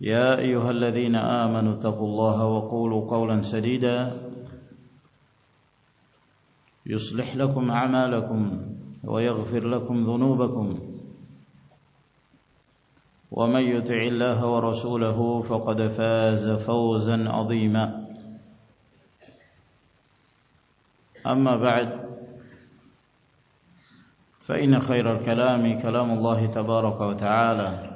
يا أيها الذين آمنوا اتقوا الله وقولوا قولا سديدا يصلح لكم أعمالكم ويغفر لكم ذنوبكم ومن يطع الله ورسوله فقد فاز فوزا عظيما أما بعد فإن خير الكلام كلام الله تبارك وتعالى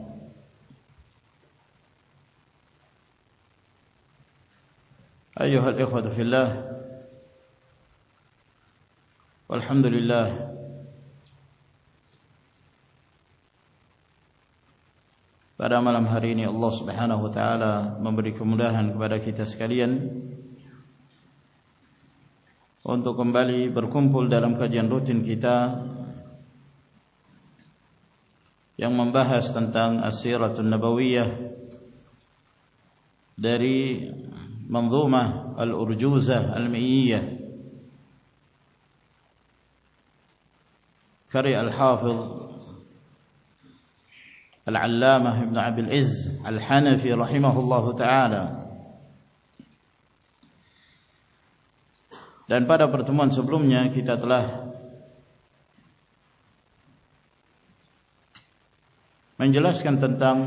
برکھم پھول درم کا روا یا چن بواری منظومة الأرجوزة المئية كرئ الحافظ العلامة ابن عبد العز الحنفي رحمه الله تعالى Dan pada pertemuan sebelumnya kita telah menjelaskan tentang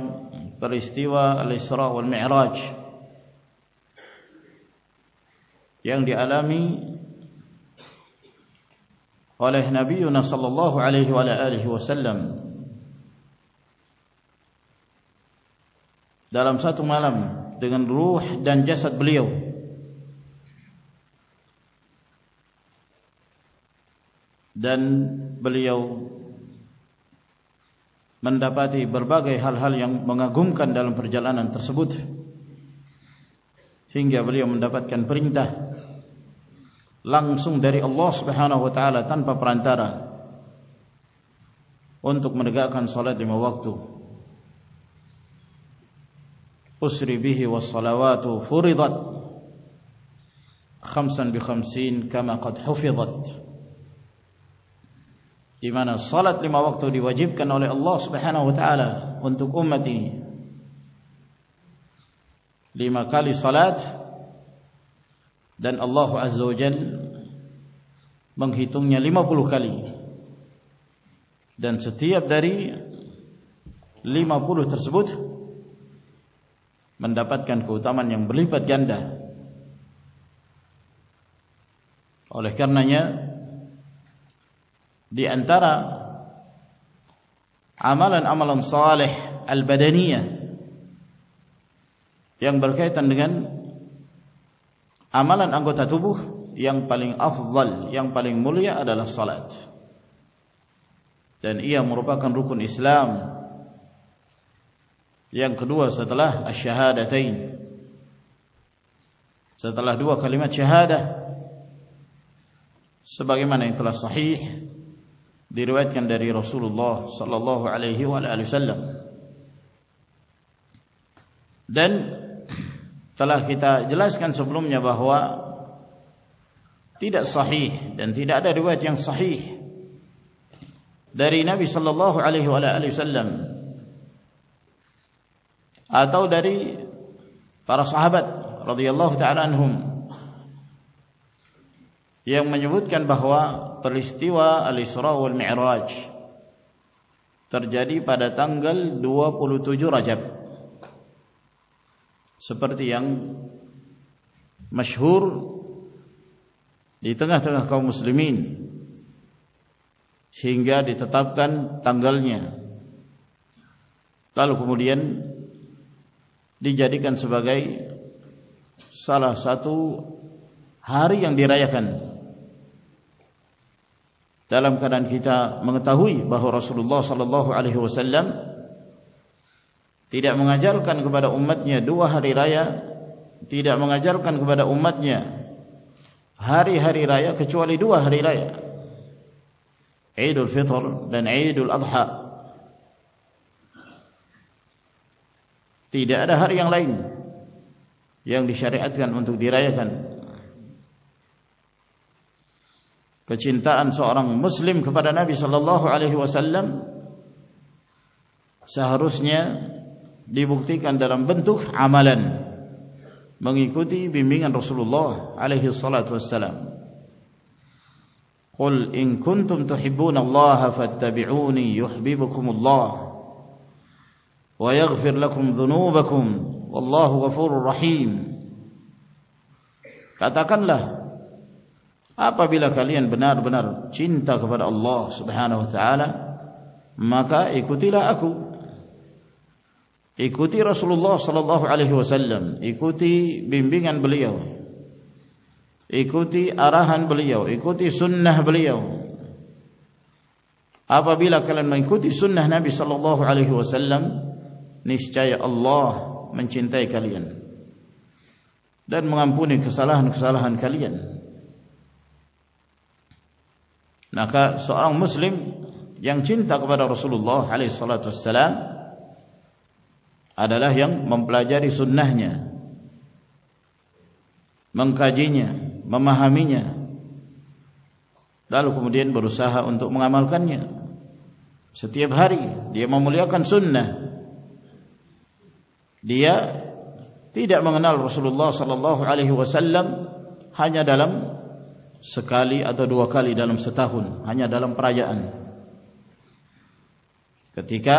peristiwa Al-Isra wal Mi'raj روسلی منڈا پاتی بربا گئی ہال حال بگا گھوم کن دل پر جلا نسبت ہنگیا بلی منڈا پاتا لگ سنگ ڈری اللہ بہنو ہوتا تن پا پرانتارا مرغا خن سول وجیب کا نول اللہ سے بہنا ہوتا ان تک لیما کالی سولت دین اللہ بنحی تمنی لیما پولو کا لیما پلو تر سب پٹکن کو تماؤ بر گیان دل کرمل سال ہے برقیا تندگی آمال اینڈ آنگات yang paling afdal yang paling mulia adalah salat dan ia merupakan rukun Islam yang kedua setelah asyhadatain setelah dua kalimat syahadah sebagaimana yang telah sahih diriwayatkan dari Rasulullah sallallahu alaihi wa alihi wasallam dan telah kita jelaskan sebelumnya bahwa tidak sahih dan tidak ada riwayat yang sahih dari Nabi sallallahu alaihi wasallam atau dari para sahabat radhiyallahu taala anhum yang menyebutkan bahwa peristiwa Al-Isra wal Mi'raj terjadi pada tanggal 27 Rajab seperti yang masyhur دیتن مسلم سنگیا دیتا تانگلنی تال کمجی گان سب گئی سا لاتو ہندی رائیکن تعلم کنان گیتا منگا ہوئی ہل تیر آگا جلکن کو بارے امتنی رائیا تیریا مغا جلکنگ بارا امتنی چنتا مسلیم کپڑے نا صحیح وسلام شاہ روشنی کندر بندین رحیم کا مکا لکھو اللہ چنت مسلم تک برسول آ ڈال ممپجاری سن نہ ممکی مما حامی دالکمدین برو سا اندو منگامل ستیہ بھاری دے ممول سننا دیا تی دن رسول علی ہائیاں ڈالم Skali آدھوکالی ڈالم ستاخ ہائیا ڈالم پراجاً کتکا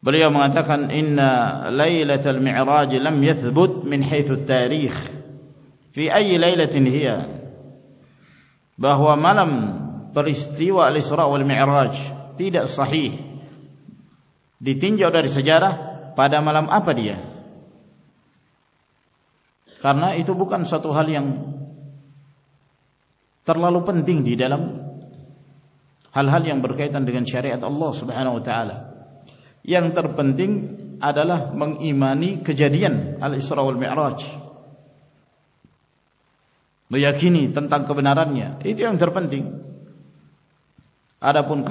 Beliau mengatakan inna lailatul mi'raj lam yathbut min haythu tarikh fi ayyi lailatin hiya bahwa malam peristiwa Al-Isra wal Mi'raj tidak sahih ditinjau dari sejarah pada malam apa dia karena itu bukan satu hal yang terlalu penting di dalam hal-hal yang berkaitan dengan syariat Allah Subhanahu wa taala یار پنتینگ آپ کا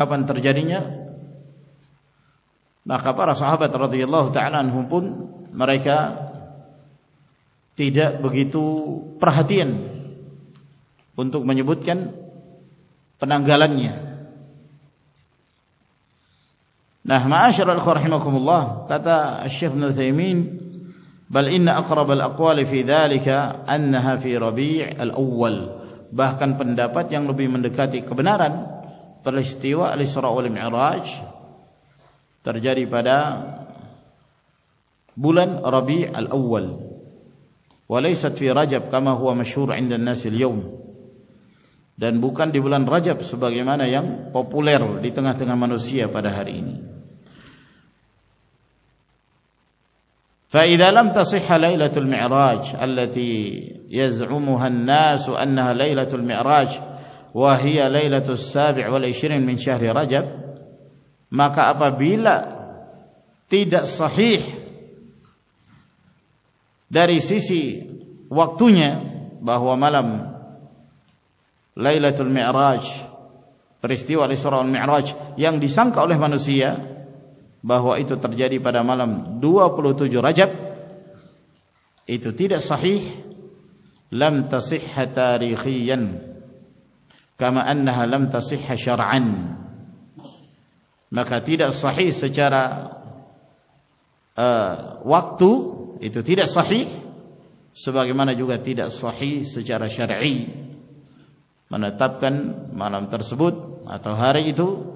پن ترجری پنائی کا ہاتھ مجبوت کے نام گلنیا Nah, ma'asyiral ikhwan rahimakumullah, kata Syekh Ibnu Tsaimin, bal inna aqrab al-aqwali fi dhalika annaha fi Rabi' al-awwal. Bahkan pendapat yang lebih mendekati kebenaran peristiwa Al-Isra wal Mi'raj terjadi pada bulan Rabi' al-awwal. Walaysat fi Rajab kama huwa masyhur 'inda an-nas al Dan bukan di bulan Rajab sebagaimana yang populer di tengah-tengah manusia pada hari ini. فإذا لم تصح ليلة المعراج التي يزعمها الناس أنها ليلة المعراج وهي ليلة السابع والعشرين من شهر رجب maka apabila tidak sahih dari sisi waktunya bahwa malam Lailatul Mi'raj peristiwa Isra Mi'raj yang disangka oleh manusia bahwa itu terjadi pada malam 27 Rajab itu tidak sahih lam tasihha tarikhiyan kama annaha lam tasihha syar'an maka tidak sahih secara uh, waktu itu tidak sahih sebagaimana juga tidak sahih secara syar'i menetapkan malam tersebut atau hari itu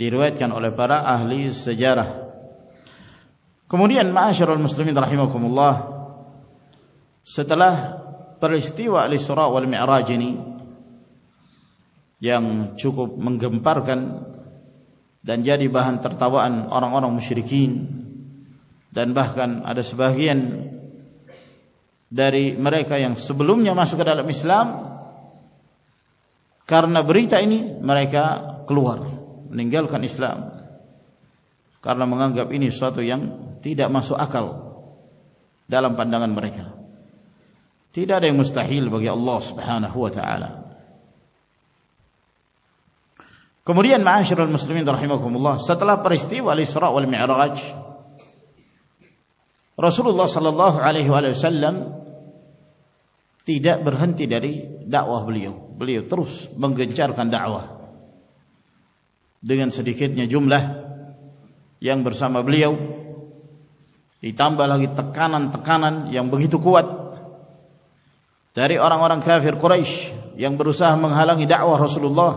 دروائے کمر مسلم کم ستلا پارستی راجنی یعن چکو منگمپار کنجری بہن ترتاو اور شرکین دن باہن ارے سبلوم JAMA سو اسلام کری تکنی مرکا Kalwal meninggalkan Islam karena menganggap ini sesuatu yang tidak masuk akal dalam pandangan mereka. Tidak ada yang mustahil bagi Allah Subhanahu wa taala. Kemudian ma'asyiral muslimin rahimakumullah, setelah peristiwa Isra wal Mi'raj Rasulullah sallallahu alaihi wasallam tidak berhenti dari dakwah beliau. Beliau terus menggencarkan dakwah. دیکھینے جملہ ین برسا مابلیؤ تمام بہت تکان M بھوت داری اور برسا ہم آوا رسل لو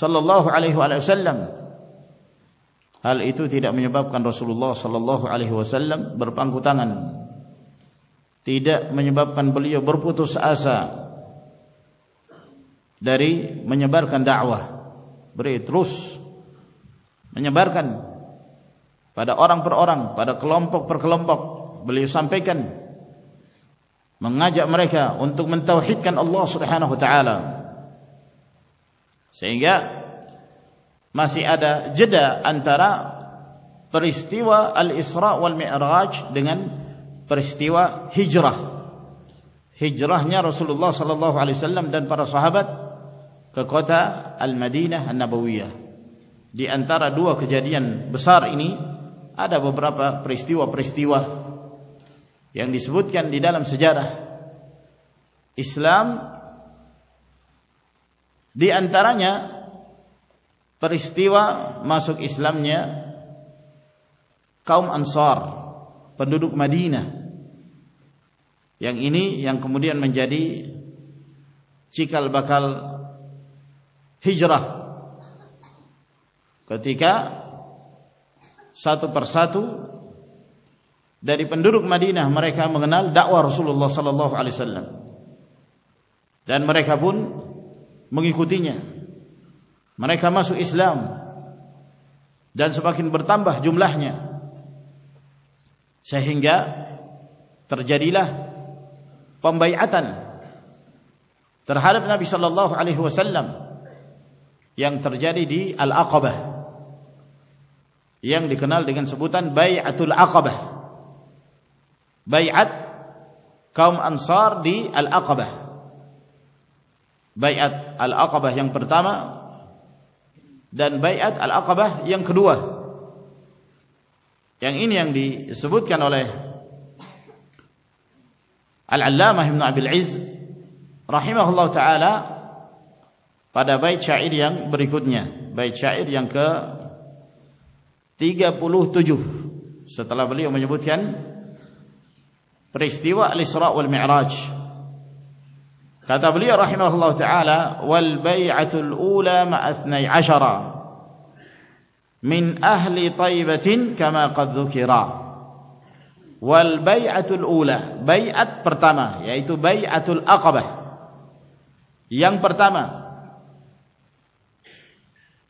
سلو آل سللم بابق رسول لو سلو سل برپنگ مجھے بپ کن بلی برپو تو آ سا داری مجھے برقن دا آوا برے ترسر اور کلم پک پر صحابت ک کو تھا ال مدی ن ہن بھ انتا را جن بسارنی آ پریست پریسطتی یان سبتان دیجی ان تر پریستیو مع اسلام نے کم انسوار پک مدی نہ یان یا یا کم جل بکل کتیک ساتو پر ساتو داری درک مری نا مریک رسول اللہ صلی اللہ علیہ وسلم دن مرے خون مریکا ماسو اسلام دن سو باقی بر تمبا جملہ ہن سہنگیا تر جریلا پمبئی اطان تر حرم نبی صلی اللہ علیہ وسلم yang terjadi di Al-Aqabah yang dikenal dengan sebutan Bay'atul Aqabah Bay'at kaum Ansar di Al-Aqabah Bay'at Al-Aqabah yang pertama dan Bay'at Al-Aqabah yang kedua yang ini yang disebutkan oleh Al-Allamah Ibn Abil Izz Rahimahullah Ta'ala pada bait syair yang berikutnya bait syair yang ke 37 setelah beliau menyebutkan peristiwa al-Isra wal Mi'raj kata beliau rahimahullah taala wal bai'atul ula ma 12 min ahli thayyibah kama qad dhukira wal bai'atul ula bai'at pertama yaitu bai'atul aqabah yang pertama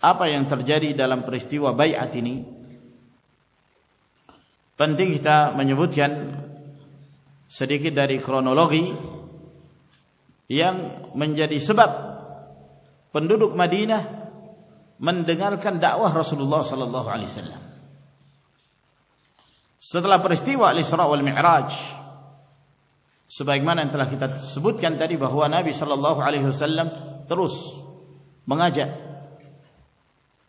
آپ یاستنی پند مجبت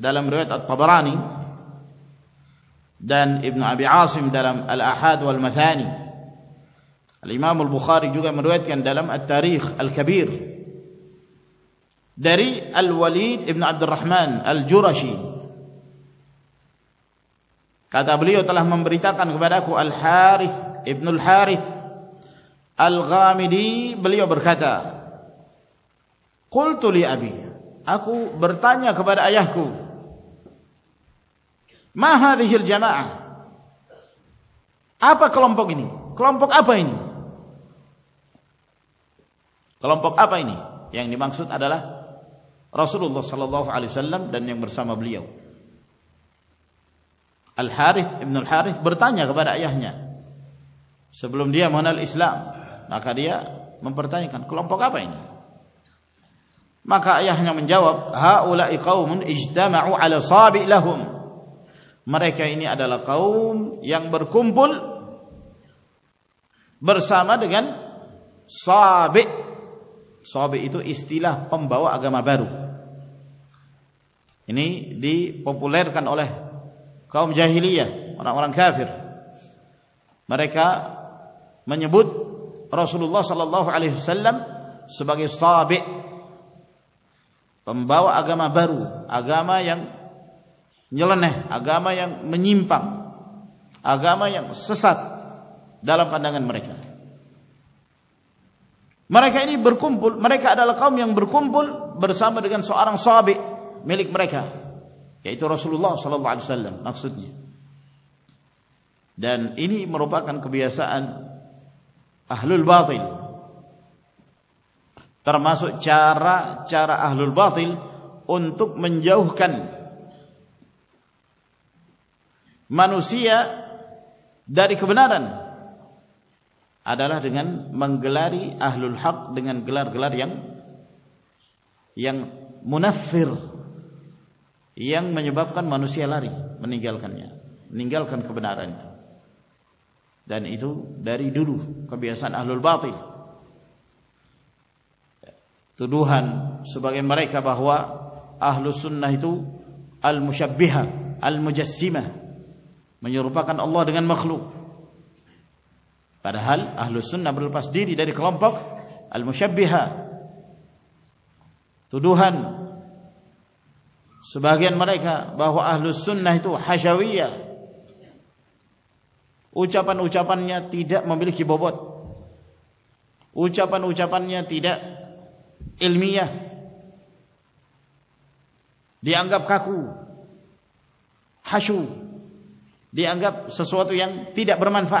دلم رویتانی دین ابن دلم الحدانی امام البارتم ال تاریخ الخبیر جانا آپ کولم پکا پائیس رسول اللہ صلاحسلام دن برسا مبلیفا سبل دیا من السلام مرتا کوئی مکا ہنیا مجھ ہا او ساب مرکنی آدالاؤ یعن برقمبل برسا ما دن سب سوب اتو استیلہ پمباؤ آگامہ برو ان پپولر کن جہلی ہے پھر مریکا منب رسول اللہ صلی اللہ علیہ السلام سب کے سوب پمباؤ آگامہ برو آگام یلن آگام من آگام سسا دل پانگنکا مارے کھا انکوم پول مارے خان کا میم برکوم پول برسا من سواب ملک برائ لو سلام دین ان کو سن اہل بہت مہ چار چارا اہل بہت انتب منجوق مانسیا داری کو بنا دن گلاری گلار گلار بپ کن مانوسیلیا نیگل کا بہت آن الشبی الجسیم من روپا دنگن مخلوق پر حل آلو سُنپس الماغ مر بہ آسا پن اونچا پنیا تی ڈی بوبت اونچا پنچا پنیا تی ڈگپ کاسوت برہمن فا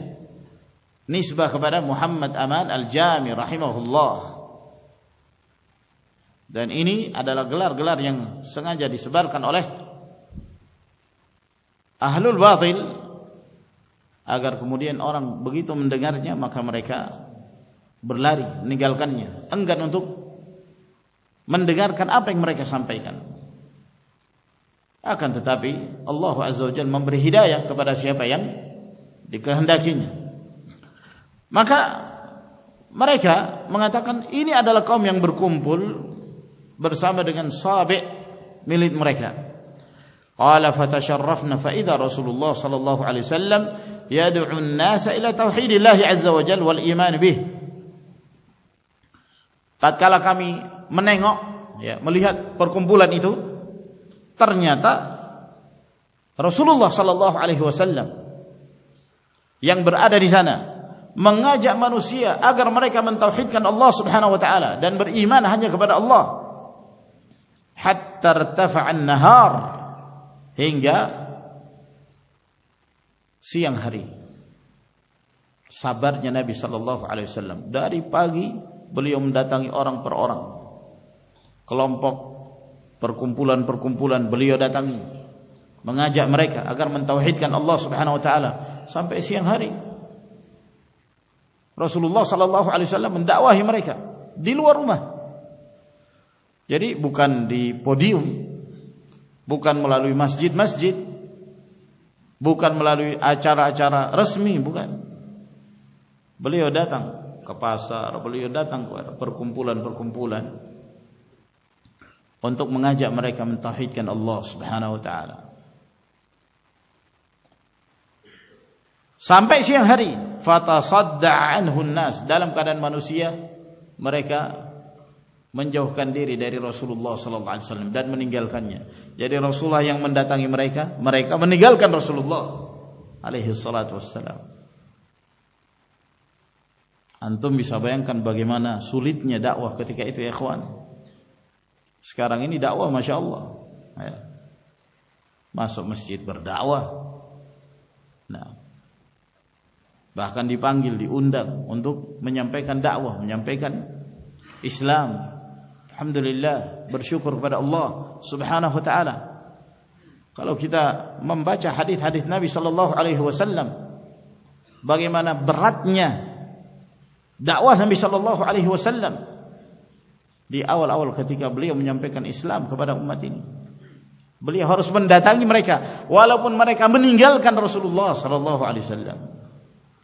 محمد امداد الجام راہمیاں سنگاجر سبار کن حل بہ د کمرے اور بگی تم ڈگار برلاری نگلکن ڈگار کن آپ اللہ رحد آپ دیکھا ہاندا چیزیں مر کم پل برسا مرکن سب مرائی خیال اللہ تک کام منگولی پر کم بولا نیتو تر نیا تھا رسول اللہ علی وسلام یاں آداری منگا جا من کا منتھ من اللہ جنبی صلی اللہ وسلم اور بکان ملا لچارا رشمی بولی کپاس منگائے سمپے سے ہرینا کادن منسی مرائقا منجوکن دیر داری رسول لو سل گلکان سولہ مرائی مرائی کا گلکن برسول لو آلے سلاسمان سولیت نے دا کئے تو مساؤ مسجد بر داؤ بہن دی پاگل دی اند ان میں کن اسلام الحمد للہ برش کر خبر اللہ ممبچہ وسلم بگی مانا دا نبی صلح علی وسلم دی اولا خطیقا بولے ہم پے کن اسلام خبر بولے گی روسول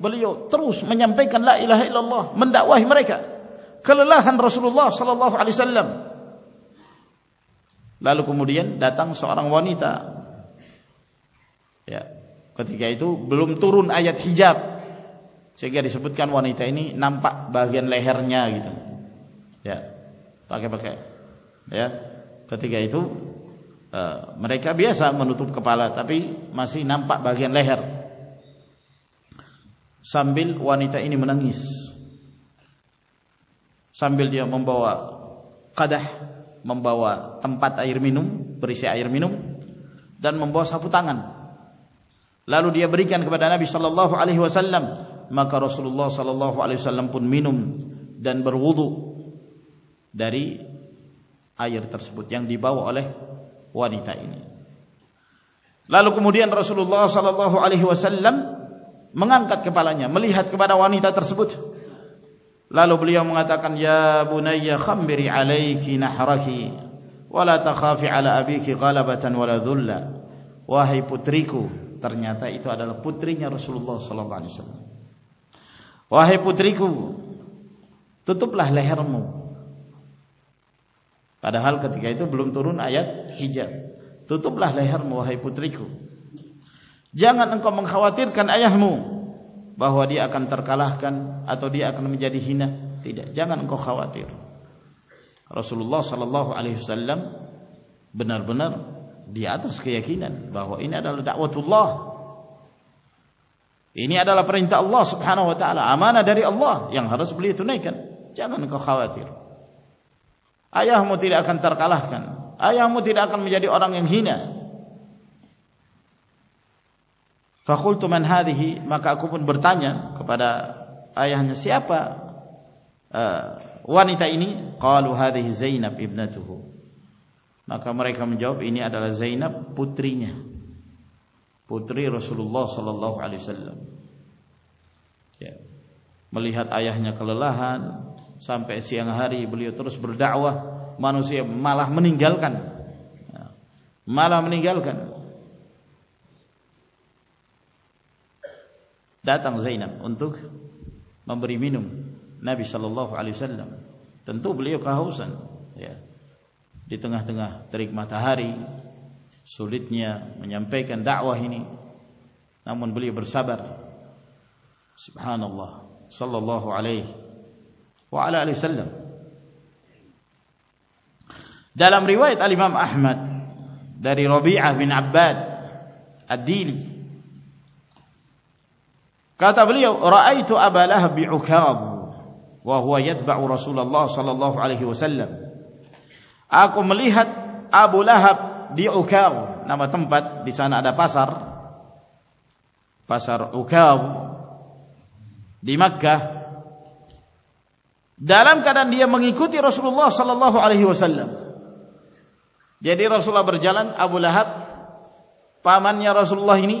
لال کم داتا سب نامپاً ملو تب کپالا لہر سمبھی منس سمبھی ممبوا کد ممبا تمپاتین پریشیا آئرمی دن ممبو ساغن لالو دیا بری اللہ علیح وسلمس لالو کمیاں mengangkat kepalanya melihat kepada wanita tersebut lalu beliau mengatakan ya bunayya khambiri alayki nahrahi wa la takhafi ala abiki ghalabatan wa la dhulla wahai putriku ternyata itu adalah putrinya Rasulullah sallallahu alaihi wasallam wahai putriku tutuplah lehermu padahal ketika itu belum turun ayat hijab tutuplah lehermu wahai putriku جاگن کا منگاویر آئیں بہو ترکل جگان کو خاویر رسول صلی اللہ علیہ سلام بنر بنر دیا رسکین بہو ان ڈالر انی اڈا پر ڈھری اللہ حرسپڑ تن جنگن کو خاطر آیا ہمر آن ترکلہ کن آئرن اور ہھینا سخل تومن ہاد برتا آن سیاپانی تا ان پیبنے کا مرکز پوترین پوتری رسول بلیحت آنکھ سمپاری مانوسی ملا منیلکن ما لمنی گلکن دا تین ان تو نہ علی سلام تن سنتھا تری ماتاری سلیتنی پی دا وی نا من بل برسابر نل اللہ علیہ سلام دبری وائمام احمد ابدیل رسول اللہ صلی اللہ علیہ وسلم رسول ابو لہب پامیہ رسول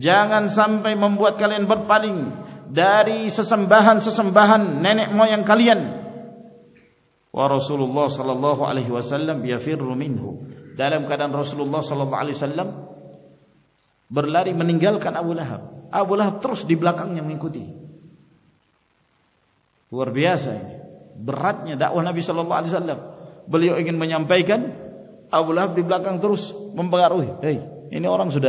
جان سمبوتین بر پانی داری رومن رسول اللہ سلح سلام بر لاری منیل ابو لہپ ابو لہپ ترس دیبلہ کن کو بلی ایگن میں پائی کن ابولاکنگ ترس ممبار اور سو دے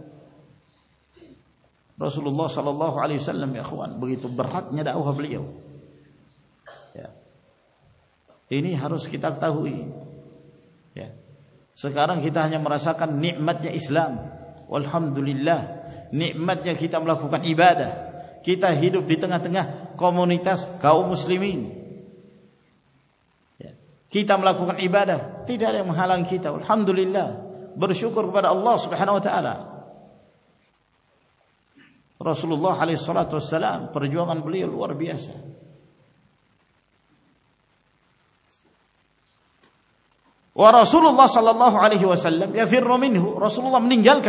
اللہ صحلام سرتا مرا اسلام الحمد للہ خوانا ہیرونی کھیت الحمد للہ بر شکر اللہ تھا رسول اللہ علیہ پر رسول اللہ صلی اللہ علیہ وسلم یا رسول اللہ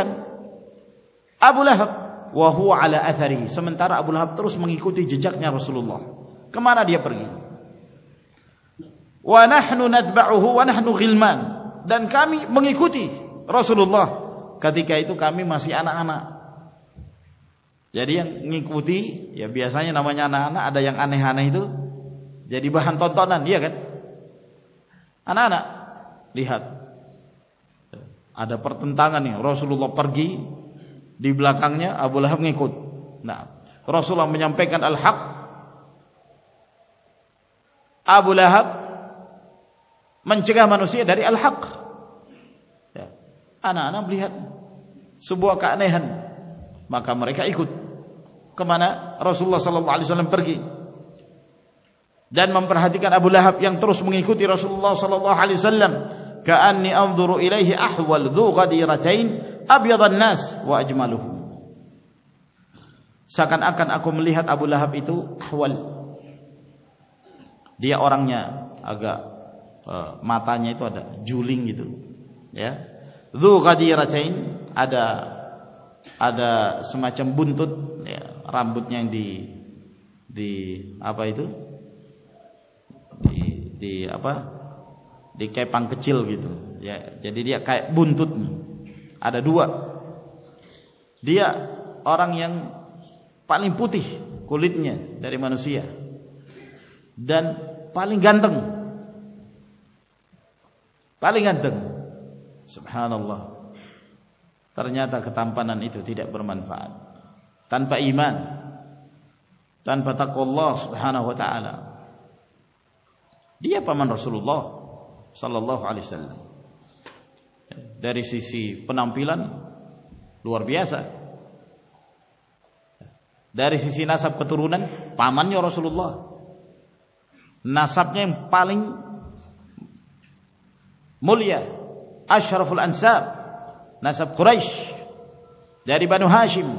جج نسول اللہ کمانا دیا پر رسول اللہ کدی کہ جدیاں دیتیسائیں نی دو جی بہن توتن تانگانی رسول کو پارگی دیبلا کنیاں آب لگی کد رسول الحق آب لک منچا منوسی داری الحق اِنم ریحاد سبو نی مقامی کد مانے رسول سلح علی جنم پر ہاتھ منتی رسول ساپو ماتا نہیں تو رام بت دیل گیت دی بون تدما دیا اور پہلے پوتی کلتیں در منسیاں گندے گاندھ برمان پا تن پا ایمان تنہا دیا پامن رسول لری سیشی پر نام پیلا سر داری نہ سب کا تو رو پامن رسول اللہ نا سب نے پالنگ مولیا اشرف اللہ نہ سب خورش داری باسیم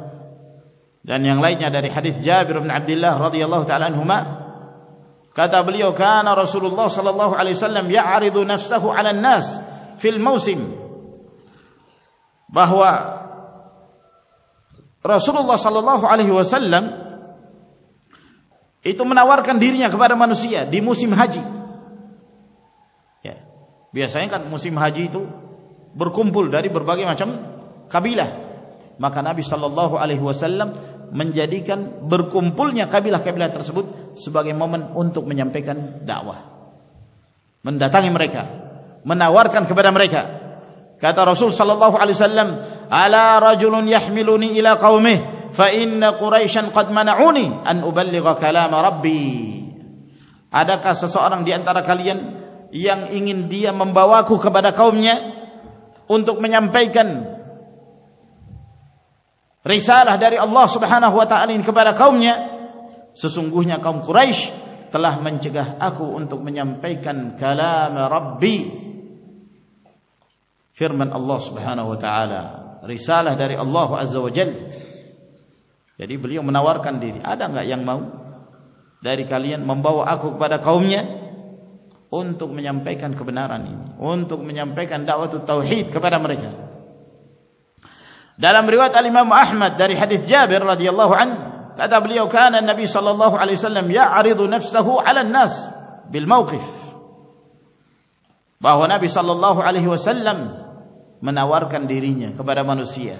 dan yang lainnya dari hadis Jabir bin Abdullah radhiyallahu taala anhuma kata beliau kana Rasulullah sallallahu alaihi wasallam ya'ridu nafsahu 'alan nas fil mausim bahwa Rasulullah sallallahu alaihi wasallam itu menawarkan dirinya kepada manusia di musim haji ya biasanya kan musim haji itu berkumpul dari berbagai macam kabilah maka Nabi sallallahu alaihi wasallam منجی کن برکوم پولیاں کبھی سبن میں دتان صلی اللہ دیا پے کن رسال ہزار اللہ سے بہنا ہوا اللہ ان تک من پیکن پیکن Dalam riwayat Al-Imam Ahmad dari hadis Jabir radhiyallahu an, kata beliau kan Nabi sallallahu alaihi wasallam ya'ridu nafsahu 'ala an-nas bil mawqif. Bahwa Nabi sallallahu alaihi wasallam menawarkan dirinya kepada manusia.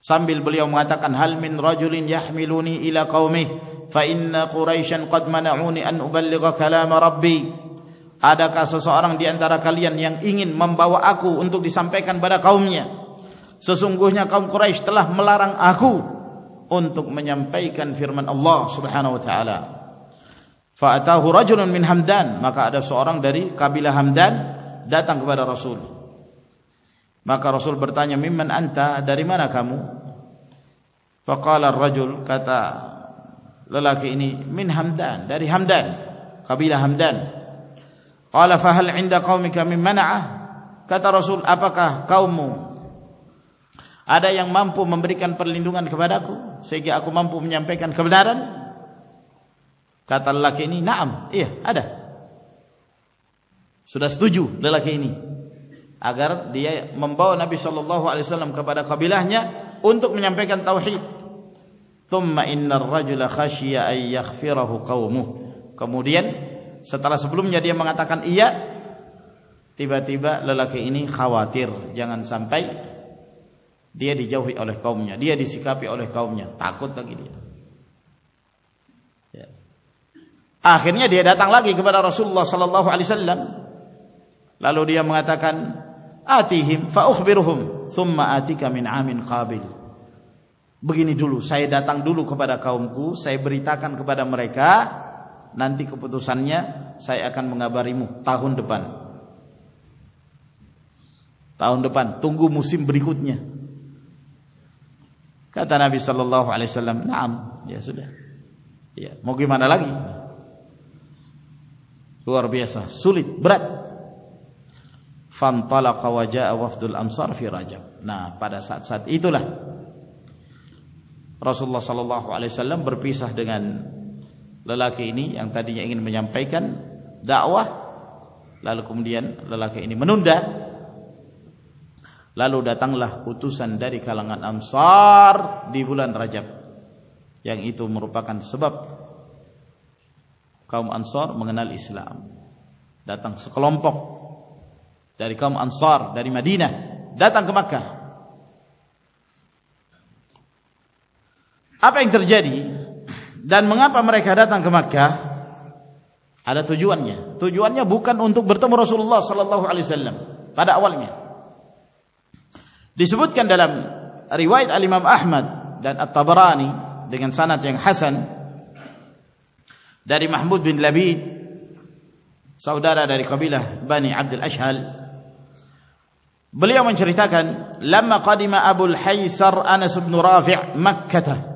Sambil beliau mengatakan hal min rajulin yahmiluni ila qaumih fa inna quraishan qad mana'uni an uballigha kalam rabbi. آ سو اور مم بابا آخو ان تک پے کن برا کاؤں system گو کوش تلا رنگ آخو ان تک میں پی کنمنو رجول اندین داری کبیلا ہمدینسول مک رسول برتا داری من کال رجول لولا کھین ہمدین کبیلہ ہمدین ممپو ممبری اگر ممبا نبی صلی اللہ علیہ ساتھ سبل میم تاکہ اتبا تیبا لو لکھے ان خواتین سامٹائی جاؤ میاری کا لیکمیاں تاکو آخری دیہات لالو دیہ منگا تاکن آتی رحوم سما آتی کا میرو بگی نے دولو سائ دن دلو خبر آم کو بار کا نانند کو سنیا سائن بہت بار تنگو موسیم بریہ نا سلیہ رسول لا کے ان تھینگ منقن دا اوا لالو کمل للا کعنی من دا لالو دا تلا اتو سن داری کا لنگان آنسار دیبلان راجب یا مرپکن سباب کم آنسور منگنل اسلام داطن سکلمپ داری کم آنسور داری مدین داتن کما کا آپ اتر جی Dan mengapa mereka datang ke Makkah? Ada tujuannya. Tujuannya bukan untuk bertemu Rasulullah sallallahu alaihi wasallam pada awalnya. Disebutkan dalam riwayat Al Imam Ahmad dan At Tabarani dengan sanad yang hasan dari Mahmud bin Labid saudara dari kabilah Bani Abdul Ashhal beliau menceritakan lamma qadima Abu Al Haisar Anas bin Rafi' Makkah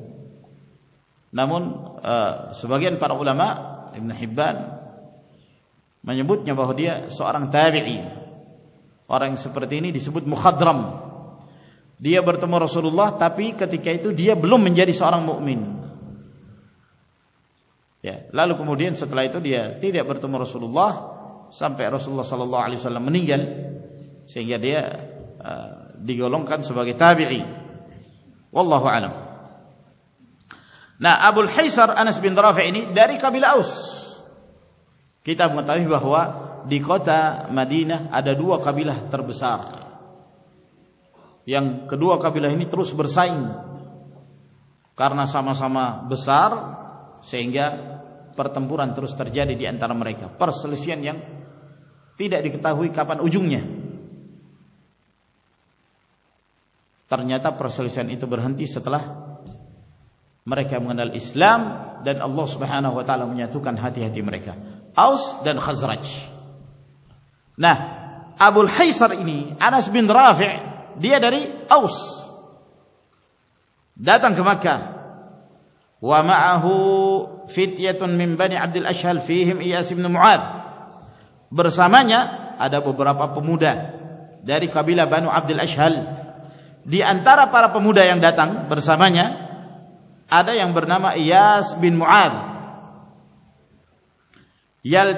Lalu کم ست لائیت مسول اللہ رسول Nah, Abul Haisar Anas bin Rafi' ini dari kabilah Aus. Kita mengetahui bahwa di kota Madinah ada dua kabilah terbesar. Yang kedua kabilah ini terus bersaing. Karena sama-sama besar sehingga pertempuran terus terjadi di antara mereka. Perselisihan yang tidak diketahui kapan ujungnya. Ternyata perselisihan itu berhenti setelah mereka mengenal Islam dan Allah Subhanahu wa taala menyatukan hati-hati mereka Aus dan Khazraj Nah Abu Al-Haisar ini Anas bin Rafi' dia dari Aus datang ke Makkah wa ma'ahu fityatun min bani Abdul Ashhal fihim Iyas bin Mu'ad bersamanya ada beberapa pemuda dari kabilah Banu Abdul Ashhal di antara para pemuda yang datang bersamanya مر کیا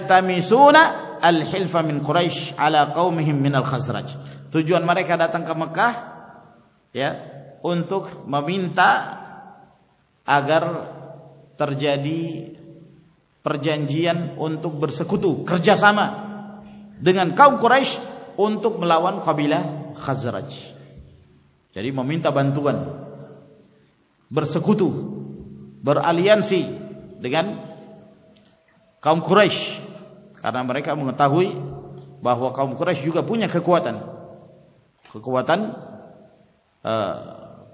درائش ملازرج بر سخ بر آلینسی کنخرش کرنا بہوا کاؤخرش جب کھا کتن کھا کوتن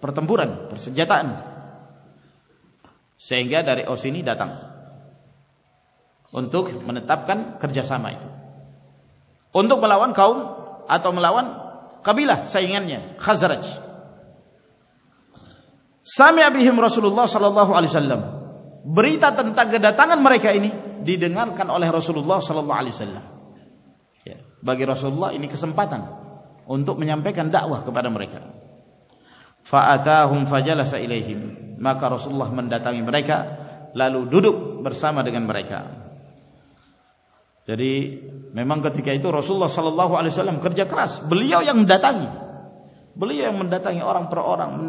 پرتمبور جتان سے اوسینی دادام ان تک تب کن کر جسام اندوک ملاوان کاؤن آتا ملاوان کبھیلا سا خاصرج سامیا بھیہم رسول اللہ صلی اللہ علیہ سلام برئیغن برائی خا دہ رسول اللہ صلی اللہ علیہ باقی رسول پاتن اندو میں بارے مرائی رسول لالو درسا من برائے میمان کا تو رسول صاء اللہ علیہ سلام کراس بل ڈاٹا بولے اور دور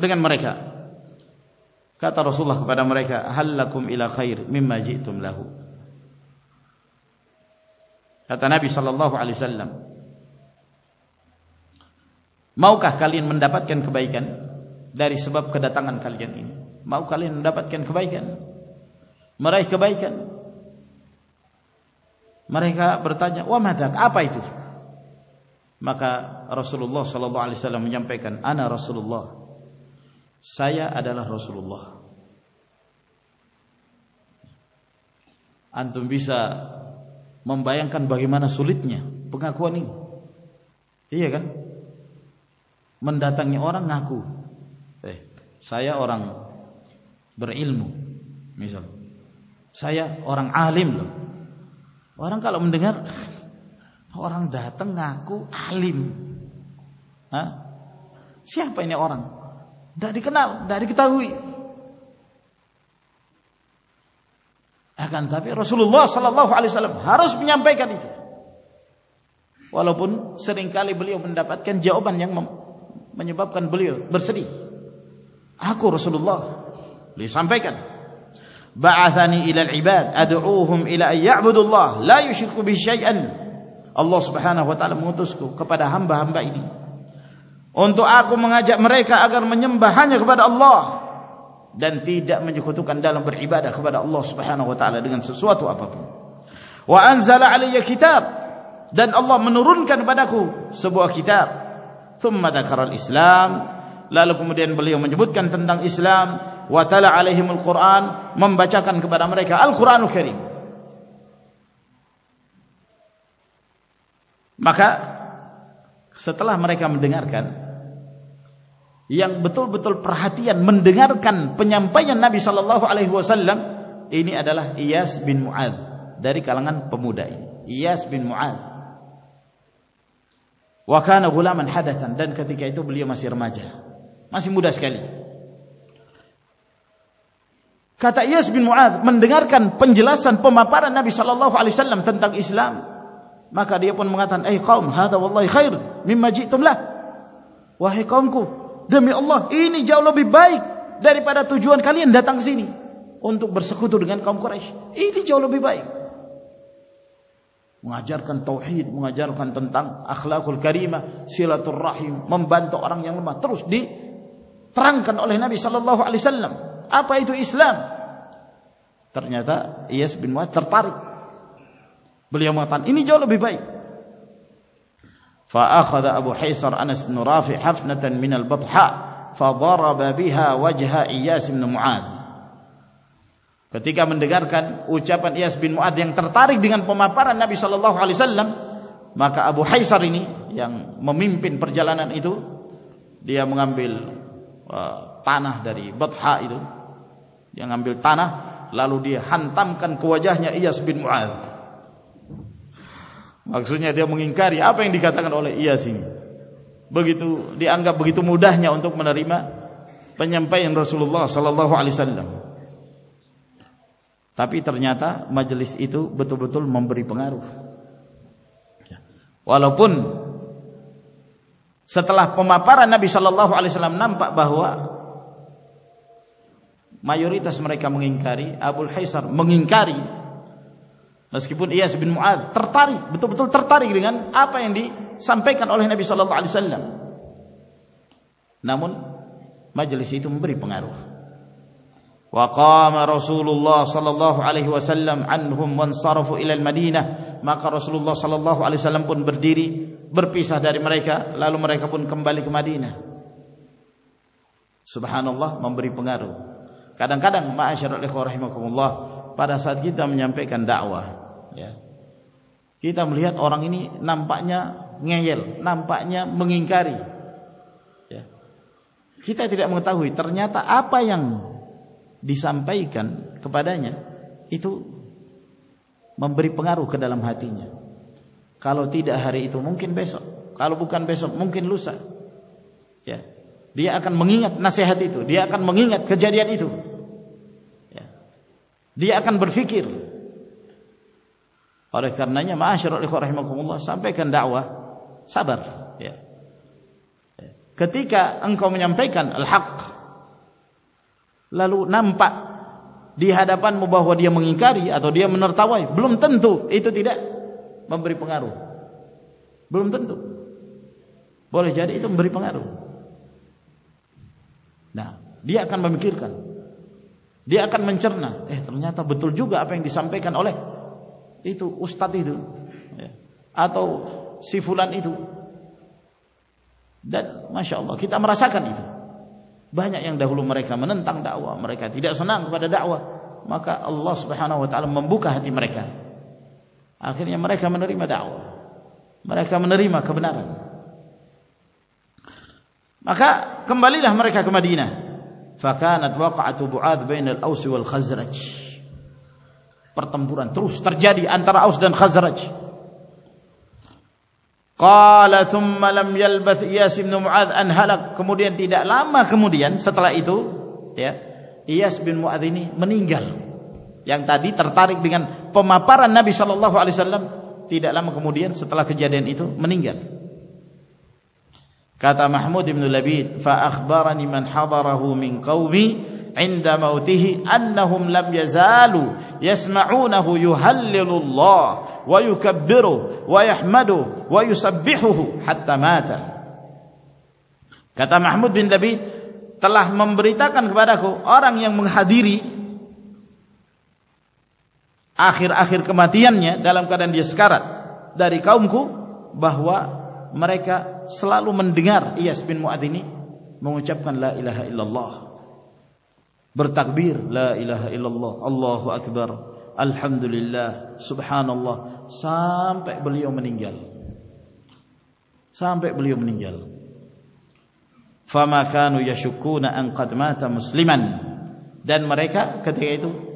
دریکا رسم راجی نبی صلح سلام مالین پات داری سباب داً معاؤں رپات کے بائک مرائی کبائک مرائی کا برتا آ پائی تھی مق رسول اللہ سلوپے کنا رسول اللہ سائ آدھے رس لو تم بی سا ممبایاں بھگیمان سلیت نہیں بکا کو نہیں پی گا تن کو سیا اور برا سائ اور آل اور کالم دن اور سیا پہ اور داری کتا ہوئی سال آرس بھی سرنگ کا جب بپ بلی برسری حا رو سمپے بہانس کوئی کتب دن رو سبو کتاب تم خر اسلام لال قوم بلیہ مجبوت اسلامل خوران مم بچا ستلا مرکار کن بتل بطول پرحاطیا منڈر کنیاں داری کا لنگان پمود واخان گولا من کتنے کے شیرما جا مراسکا سنپار اسلام ماں کا جی تم لوگ ڈیری پیرا تجوین کال انداز برسا خود گان کو oleh Nabi Shallallahu Alaihi Wasallam apa itu Islam ternyata Iyas bin Mu'ad tertarik beliau mengatakan ini jauh lebih baik فأخذ أبو حيصر أنس بن رافع حفنة من البطحاء فضرب بها وجه إياس بن معاذ Ketika mendengarkan ucapan Iyas bin Mu'ad yang yang tertarik dengan pemaparan Nabi Shallallahu Alaihi Wasallam, maka Abu Haisar ini memimpin perjalanan itu, dia mengambil تاری لے کو سوئن کر بگیتو دے گا بگیت into مناری میں پنجم پہ انسل تبھی ترتا مجلس اتو بطل بطل ممبری پنگا روپن Setelah pemaparan Nabi Shallallahu Alaihi Wasallam nampak bahwa mayoritas mereka mengingkari, Abu Haisar mengingkari, meskipun Iyas bin Mu'ad tertarik, betul-betul tertarik dengan apa yang disampaikan oleh Nabi Shallallahu Alaihi Wasallam. Namun majelis itu memberi pengaruh. وقام رسول الله صلى الله عليه وسلم عنهم وانصرفوا إلى المدينة maka Rasulullah sallallahu alaihi wasallam pun berdiri برپی سات لال مرکن کمبالی کمادی سبحان لو ممبری پنگا روڈنگ کا دن مر لو پاس گیت دا وا گھم لوہ اور اورنگینی نام پاگل نام پا ماری چیتم تک ہوتا آپ کچھ ممبری پنگا رو کلم حاطہ کالو تی دہریت انکن بےس کالوک بےسو انکن لوسا دے آن منگینا نسے حاط دے منگا کجھاریات دے برفکر اور کروا ساب کتک ان کو لاکھ لالپان کرتا بل تن بمر پانگا رو برم دن دو تو برپا رو دے آکر کن دے آپ ترجک آپ تھی تو استا آ تو سولہ بہن دہلوم ریکا منتوائ سنا اللہ ممبو کہاں مرک ہے آخر یہ مرکن کیا ناچاری منی تا دی گاڑی pemaparan Nabi Shallallahu Alaihi Wasallam tidak lama kemudian setelah kejadian itu meninggal. Kata Mahmud bin Labid, fa akhbarani man hadarahu min qaumi عند موته أنهم لم يزالوا يسمعونه يهلل الله ويكبره ويحمده ويسبحه حتى مات kata Mahmud bin Labid telah memberitakan kepadaku orang yang menghadiri آخر آخر کما دیا دلام کا اسکارا داری کا بہوا مرک سلنگ اللہ الحمد للہ سامو منیسو کو مسلمان دین مرکو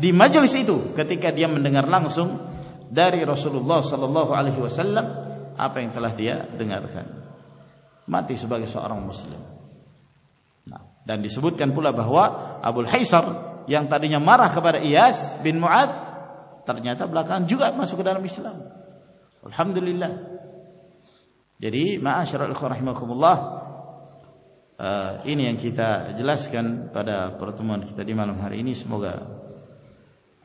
ڈگار لوگ آپ الحمد للہ کتاسی گنتمان